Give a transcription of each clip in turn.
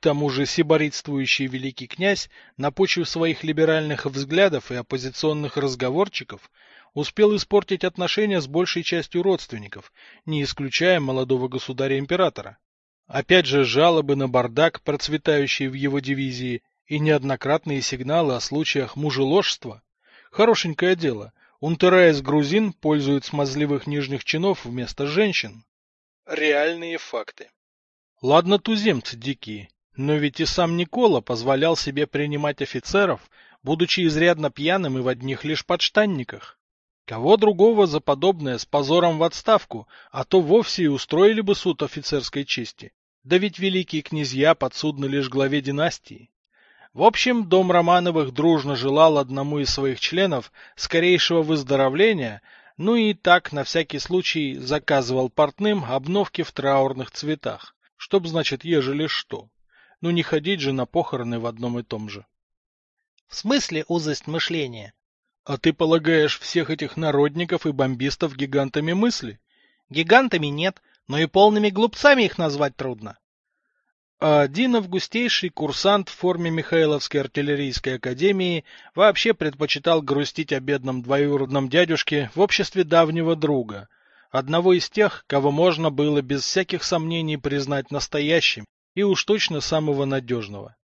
тому же сиборитствующий великий князь, на почве своих либеральных взглядов и оппозиционных разговорчиков, успел испортить отношения с большей частью родственников, не исключая молодого государя-императора. Опять же жалобы на бардак, процветающий в его дивизии, и неоднократные сигналы о случаях мужеложства. Хорошенькое дело. Унтерайс грузин пользует смазливых нижних чинов вместо женщин. Реальные факты. Ладно туземцы дикие, но ведь и сам Никола позволял себе принимать офицеров, будучи изрядно пьяным и в одних лишь подштанниках. Кого другого за подобное с позором в отставку, а то вовсе и устроили бы суд офицерской чести. Да ведь великие князья подсудны лишь главе династии. В общем, дом Романовых дружно желал одному из своих членов скорейшего выздоровления, ну и так на всякий случай заказывал портным обновки в траурных цветах, чтоб, значит, ежели что. Ну не ходить же на похороны в одном и том же. В смысле узость мышления? А ты полагаешь всех этих народников и бомбистов гигантами мысли? Гигантами нет, но и полными глупцами их назвать трудно. А один августейший курсант в форме Михайловской артиллерийской академии вообще предпочитал грустить о бедном двоюродном дядюшке в обществе давнего друга, одного из тех, кого можно было без всяких сомнений признать настоящим и уж точно самого надежного.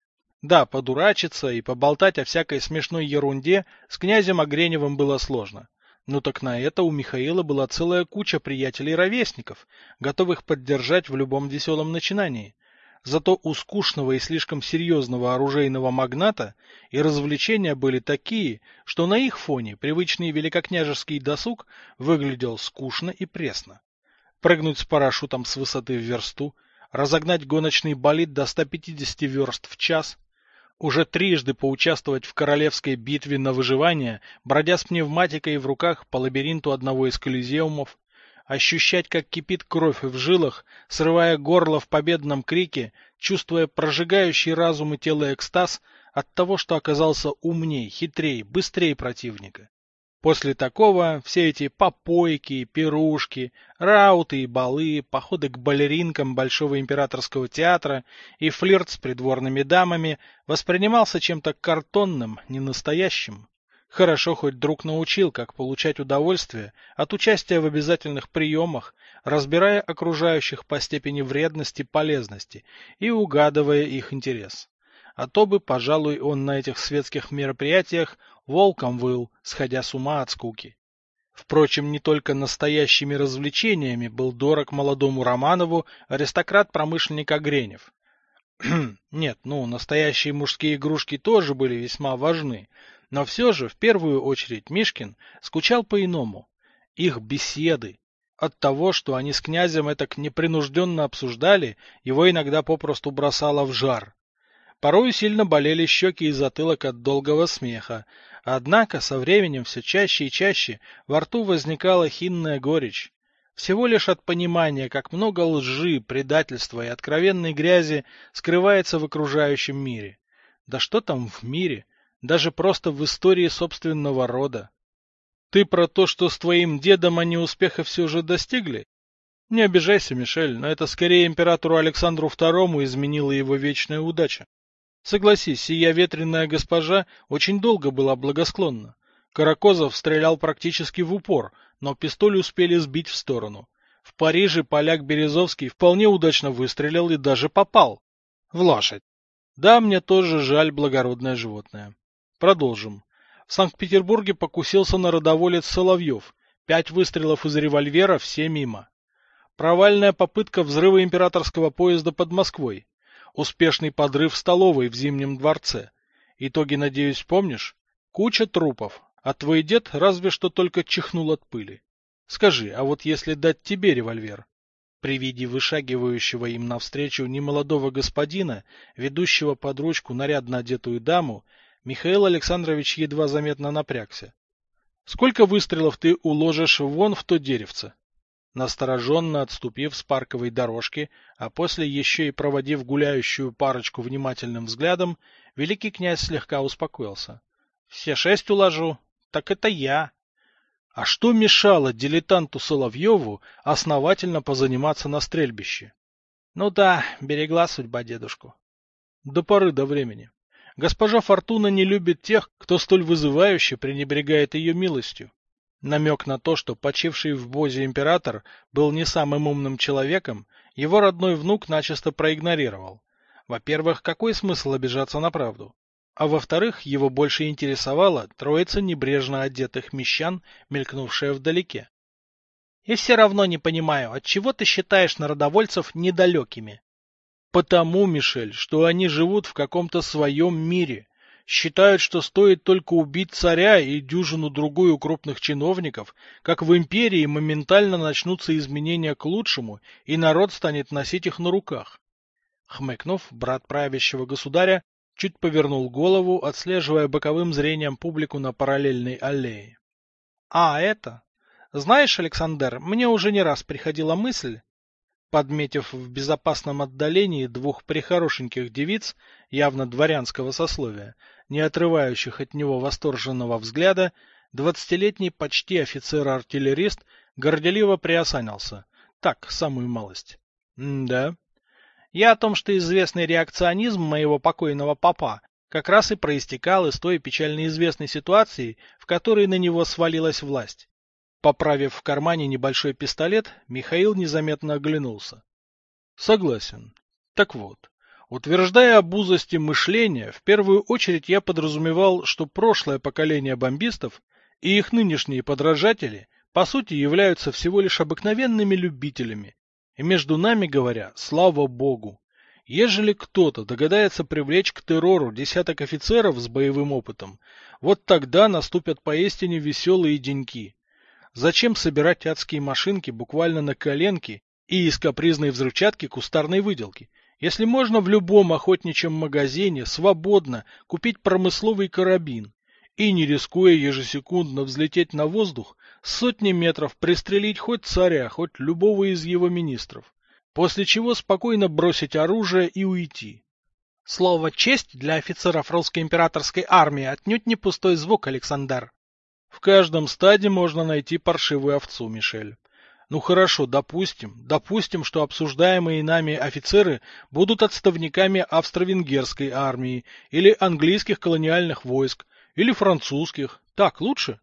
Да, подурачиться и поболтать о всякой смешной ерунде с князем Огреневым было сложно. Ну так на это у Михаила была целая куча приятелей-ровесников, готовых поддержать в любом веселом начинании. Зато у скучного и слишком серьезного оружейного магната и развлечения были такие, что на их фоне привычный великокняжеский досуг выглядел скучно и пресно. Прыгнуть с парашютом с высоты в версту, разогнать гоночный болид до 150 верст в час, уже трижды поучаствовать в королевской битве на выживание, бродя с пневматикой в руках по лабиринту одного из колизеумов, ощущать, как кипит кровь в жилах, срывая горло в победном крике, чувствуя прожигающий разум и тело экстаз от того, что оказался умней, хитрей, быстрее противника. После такого все эти попойки, пирушки, рауты и балы, походы к балеринкам Большого императорского театра и флирт с придворными дамами воспринимался чем-то картонным, ненастоящим. Хорошо хоть друг научил, как получать удовольствие от участия в обязательных приемах, разбирая окружающих по степени вредности и полезности и угадывая их интерес а то бы, пожалуй, он на этих светских мероприятиях волком выл, сходя с ума от скуки. Впрочем, не только настоящими развлечениями был дорог молодому Романову аристократ-промышленник Огренев. Нет, ну, настоящие мужские игрушки тоже были весьма важны, но все же, в первую очередь, Мишкин скучал по-иному. Их беседы. От того, что они с князем это непринужденно обсуждали, его иногда попросту бросало в жар. Порой сильно болели щеки и затылок от долгого смеха. Однако со временем все чаще и чаще во рту возникала хинная горечь. Всего лишь от понимания, как много лжи, предательства и откровенной грязи скрывается в окружающем мире. Да что там в мире? Даже просто в истории собственного рода. Ты про то, что с твоим дедом они успеха все же достигли? Не обижайся, Мишель, но это скорее императору Александру II изменила его вечная удача. Согласись, сия ветреная госпожа очень долго была благосклонна. Каракозов стрелял практически в упор, но пистоль успели сбить в сторону. В Париже поляк Березовский вполне удачно выстрелил и даже попал. В лошадь. Да, мне тоже жаль благородное животное. Продолжим. В Санкт-Петербурге покусился на родоволец Соловьев. Пять выстрелов из револьвера, все мимо. Провальная попытка взрыва императорского поезда под Москвой. Успешный подрыв столовой в Зимнем дворце. Итоги, надеюсь, помнишь? Куча трупов, а твой дед разве что только чихнул от пыли. Скажи, а вот если дать тебе револьвер? При виде вышагивающего им навстречу немолодого господина, ведущего под ручку нарядно одетую даму, Михаил Александрович едва заметно напрягся. Сколько выстрелов ты уложишь вон в то деревце? Настороженно отступив с парковой дорожки, а после еще и проводив гуляющую парочку внимательным взглядом, великий князь слегка успокоился. — Все шесть уложу. Так это я. А что мешало дилетанту Соловьеву основательно позаниматься на стрельбище? Ну да, берегла судьба дедушку. До поры до времени. Госпожа Фортуна не любит тех, кто столь вызывающе пренебрегает ее милостью. Намек на то, что почивший в Бозе император был не самым умным человеком, его родной внук начисто проигнорировал. Во-первых, какой смысл обижаться на правду? А во-вторых, его больше интересовала троица небрежно одетых мещан, мелькнувшая вдалеке. И все равно не понимаю, от чего ты считаешь народовольцев недалекими? Потому, Мишель, что они живут в каком-то своем мире. Считают, что стоит только убить царя и дюжину-другую крупных чиновников, как в империи моментально начнутся изменения к лучшему, и народ станет носить их на руках. Хмыкнув, брат правящего государя чуть повернул голову, отслеживая боковым зрением публику на параллельной аллее. — А, это? Знаешь, Александр, мне уже не раз приходила мысль, Подметив в безопасном отдалении двух прихорошеньких девиц, явно дворянского сословия, не отрывающих от него восторженного взгляда, двадцатилетний почти офицер-артиллерист горделиво приосанился. Так, самую малость. М да. Я о том, что известный реакционизм моего покойного папа как раз и проистекал из той печально известной ситуации, в которой на него свалилась власть. Поправив в кармане небольшой пистолет, Михаил незаметно оглянулся. Согласен. Так вот, утверждая об узости мышления, в первую очередь я подразумевал, что прошлое поколение бомбистов и их нынешние подражатели по сути являются всего лишь обыкновенными любителями. И между нами говоря, слава богу, ежели кто-то догадается привлечь к террору десяток офицеров с боевым опытом, вот тогда наступят поистине веселые деньки. Зачем собирать адские машинки буквально на коленке и из капризной взрывчатки кустарной выделки, если можно в любом охотничьем магазине свободно купить промысловый карабин и, не рискуя ежесекундно взлететь на воздух, сотни метров пристрелить хоть царя, хоть любого из его министров, после чего спокойно бросить оружие и уйти. Слово «честь» для офицеров русской императорской армии отнюдь не пустой звук, Александр. В каждом стаде можно найти паршивую овцу, Мишель. Ну хорошо, допустим, допустим, что обсуждаемые нами офицеры будут отставниками австро-венгерской армии или английских колониальных войск, или французских. Так лучше?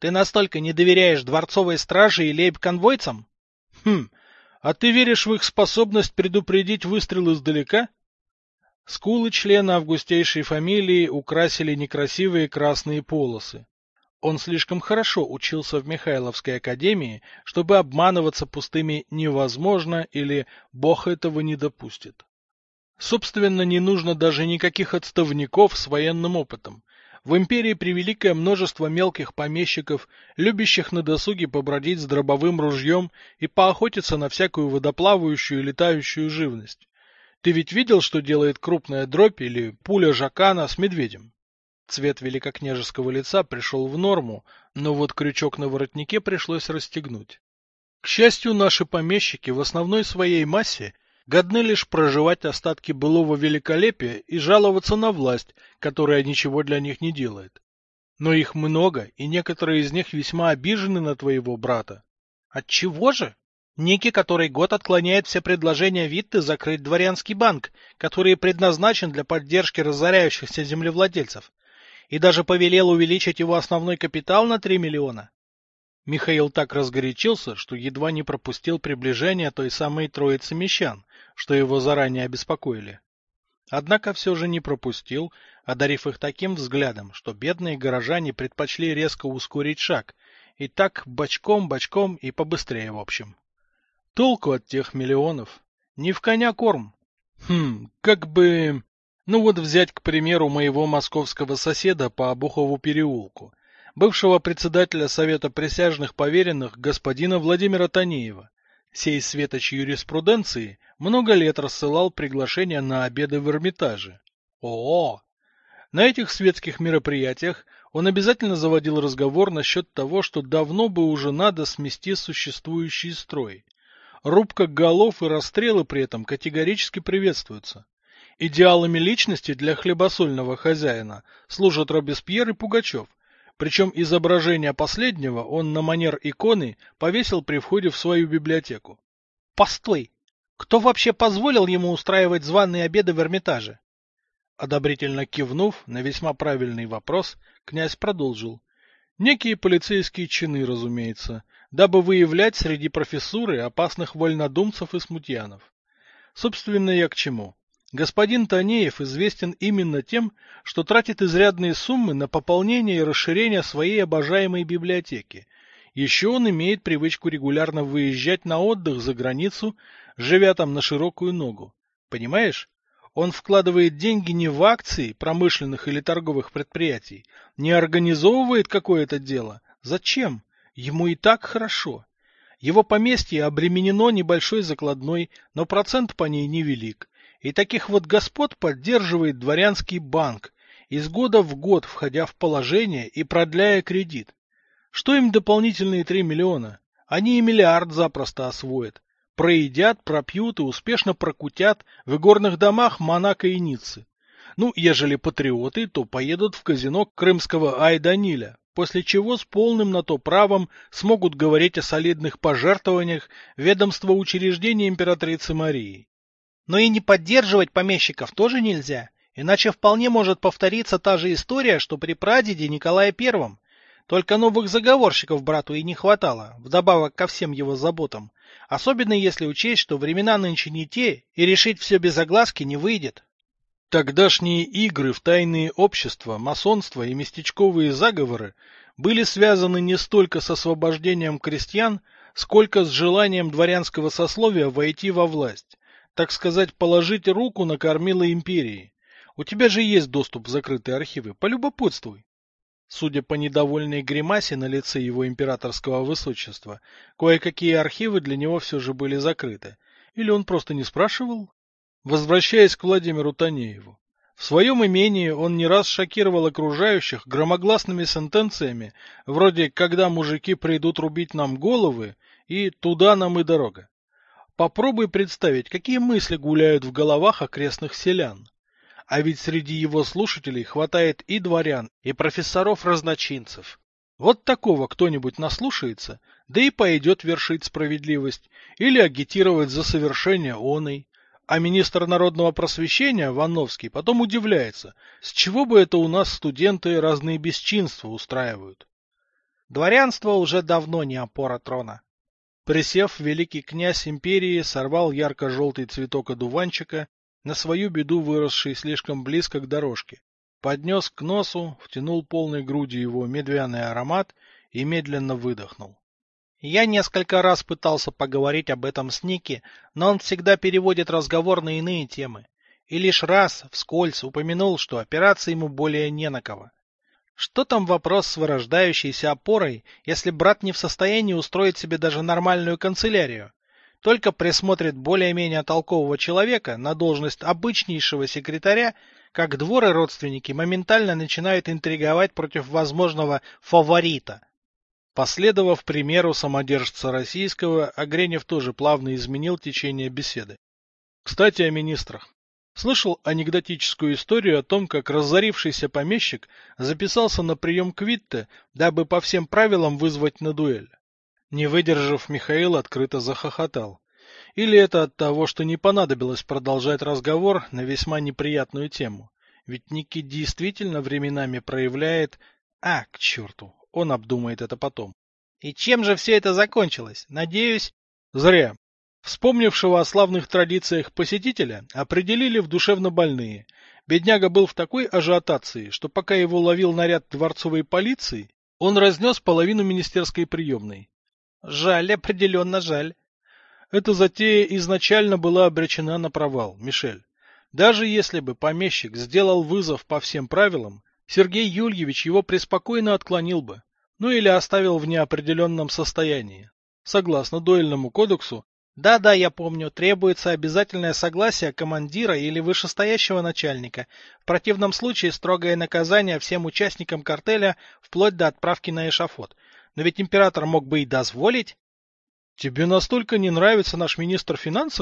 Ты настолько не доверяешь дворцовой страже и лейб-конвойцам? Хм, а ты веришь в их способность предупредить выстрел издалека? Скулы члена августейшей фамилии украсили некрасивые красные полосы. Он слишком хорошо учился в Михайловской академии, чтобы обманываться пустыми «невозможно» или «Бог этого не допустит». Собственно, не нужно даже никаких отставников с военным опытом. В империи превеликое множество мелких помещиков, любящих на досуге побродить с дробовым ружьем и поохотиться на всякую водоплавающую и летающую живность. Ты ведь видел, что делает крупная дробь или пуля жакана с медведем? Цвет великокняжеского лица пришел в норму, но вот крючок на воротнике пришлось расстегнуть. К счастью, наши помещики в основной своей массе годны лишь проживать остатки былого великолепия и жаловаться на власть, которая ничего для них не делает. Но их много, и некоторые из них весьма обижены на твоего брата. Отчего же? Ники, который год отклоняет все предложения Витты закрыть дворянский банк, который предназначен для поддержки разоряющихся землевладельцев и даже повелел увеличить его основной капитал на 3 миллиона. Михаил так разгорячился, что едва не пропустил приближение той самой троицы мещан, что его заранее обеспокоили. Однако все же не пропустил, одарив их таким взглядом, что бедные горожане предпочли резко ускорить шаг, и так бочком-бочком и побыстрее в общем. Толку от тех миллионов. Не в коня корм. Хм, как бы... Ну вот взять, к примеру, моего московского соседа по Обухову переулку, бывшего председателя Совета присяжных поверенных господина Владимира Танеева. Сей светоч юриспруденции много лет рассылал приглашения на обеды в Эрмитаже. О, На этих светских мероприятиях он обязательно заводил разговор насчет того, что давно бы уже надо смести существующий строй. Рубка голов и расстрелы при этом категорически приветствуются. Идеалами личности для хлебосольного хозяина служат Робеспьер и Пугачев, причем изображение последнего он на манер иконы повесил при входе в свою библиотеку. Постой! Кто вообще позволил ему устраивать званые обеды в Эрмитаже? Одобрительно кивнув на весьма правильный вопрос, князь продолжил. Некие полицейские чины, разумеется, дабы выявлять среди профессуры опасных вольнодумцев и смутьянов. Собственно, я к чему? Господин Танеев известен именно тем, что тратит изрядные суммы на пополнение и расширение своей обожаемой библиотеки. Еще он имеет привычку регулярно выезжать на отдых за границу, живя там на широкую ногу. Понимаешь? Он вкладывает деньги не в акции промышленных или торговых предприятий, не организовывает какое-то дело. Зачем? Ему и так хорошо. Его поместье обременено небольшой закладной, но процент по ней невелик. И таких вот господ поддерживает дворянский банк, из года в год входя в положение и продляя кредит. Что им дополнительные три миллиона? Они и миллиард запросто освоят. Проедят, пропьют и успешно прокутят в игорных домах Монако и Ниццы. Ну, ежели патриоты, то поедут в казино крымского Айданиля, после чего с полным на то правом смогут говорить о солидных пожертвованиях ведомства учреждения императрицы Марии. Но и не поддерживать помещиков тоже нельзя, иначе вполне может повториться та же история, что при прадеде Николае Первом. Только новых заговорщиков брату и не хватало, вдобавок ко всем его заботам. Особенно если учесть, что времена нынче не те, и решить все без огласки не выйдет. Тогдашние игры в тайные общества, масонство и местечковые заговоры были связаны не столько с освобождением крестьян, сколько с желанием дворянского сословия войти во власть так сказать, положить руку на кормила империи. У тебя же есть доступ в закрытые архивы, полюбопытствуй. Судя по недовольной гримасе на лице его императорского высочества, кое-какие архивы для него все же были закрыты. Или он просто не спрашивал? Возвращаясь к Владимиру Танееву. В своем имении он не раз шокировал окружающих громогласными сентенциями, вроде «когда мужики придут рубить нам головы» и «туда нам и дорога». Попробуй представить, какие мысли гуляют в головах окрестных селян. А ведь среди его слушателей хватает и дворян, и профессоров-разночинцев. Вот такого кто-нибудь наслушается, да и пойдет вершить справедливость или агитировать за совершение оной. А министр народного просвещения Вановский потом удивляется, с чего бы это у нас студенты разные бесчинства устраивают. Дворянство уже давно не опора трона. Присев, великий князь империи сорвал ярко-желтый цветок одуванчика, на свою беду выросший слишком близко к дорожке, поднес к носу, втянул полной грудью его медвяный аромат и медленно выдохнул. Я несколько раз пытался поговорить об этом с Ники, но он всегда переводит разговор на иные темы. И лишь раз, вскользь, упомянул, что опираться ему более не на кого. Что там вопрос с вырождающейся опорой, если брат не в состоянии устроить себе даже нормальную канцелярию? Только присмотрит более-менее толкового человека на должность обычнейшего секретаря, как двор и родственники моментально начинают интриговать против возможного фаворита. Последовав примеру самодержца российского, Агренев тоже плавно изменил течение беседы. Кстати, о министрах. Слышал анекдотическую историю о том, как разорившийся помещик записался на прием к Витте, дабы по всем правилам вызвать на дуэль. Не выдержав, Михаил открыто захохотал. Или это от того, что не понадобилось продолжать разговор на весьма неприятную тему. Ведь Ники действительно временами проявляет... А, к черту, он обдумает это потом. И чем же все это закончилось? Надеюсь... Зря. Вспомнившего о славных традициях посетителя определили в душевно больные. Бедняга был в такой ажиотации, что пока его ловил наряд дворцовой полиции, он разнес половину министерской приемной. Жаль, определенно жаль. Эта затея изначально была обречена на провал, Мишель. Даже если бы помещик сделал вызов по всем правилам, Сергей Юльевич его преспокойно отклонил бы, ну или оставил в неопределенном состоянии. Согласно дуэльному кодексу, да-да, я помню, требуется обязательное согласие командира или вышестоящего начальника. В противном случае строгое наказание всем участникам картеля вплоть до отправки на эшафот. Но ведь император мог бы и дозволить. Тебе настолько не нравится наш министр финансов?